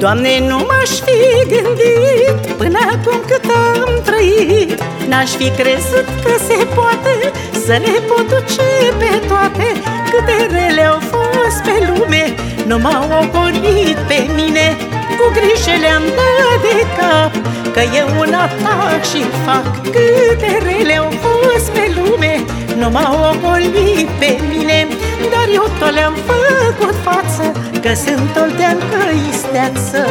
Doamne, nu m-aș fi gândit Până acum cât am trăit. N-aș fi crezut că se poate Să le pot duce pe toate. Câte rele au fost pe lume Nu m-au ocolit pe mine. Cu grijă le-am dat de cap Că eu un atac și fac. Câte rele au fost pe lume Nu m-au ocolit pe mine. Dar eu tot le-am făcut față Că sunt olteancă isteață.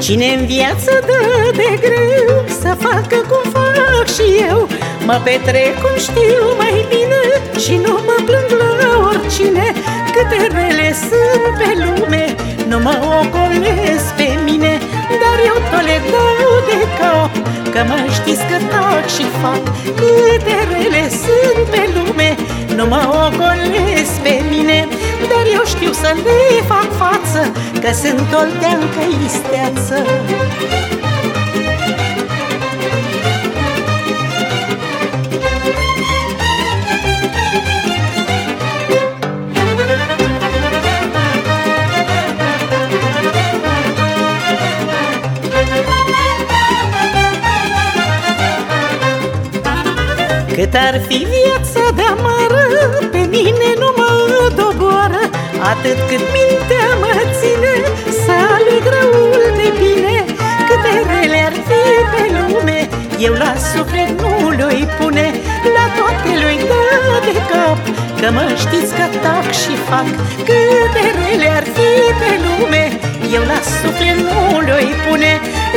Cine în viață dă de greu Să facă cum fac și eu Mă petrec cum știu mai bine Și nu mă plâng la oricine. Câte rele sunt pe lume Nu mă ocolesc pe mine Dar eu tot le dau de cap. Că mă știți că tac și fac Câte rele sunt pe lume Nu mă ocolesc pe mine. Dar eu știu să le fac față Că sunt olteancă isteață Cât ar fi viața de amară Pe mine nu mă doboară. Atât cât mintea mă ține Să aleg răul de bine. Câte rele ar fi pe lume Eu la suflet nu le-i pune. La toate le-i da de cap Că mă știți că tac și fac. Câte rele ar fi pe lume Eu la suflet nu le-i pune.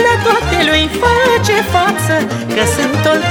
La toate le-i face față Că sunt olteancă isteață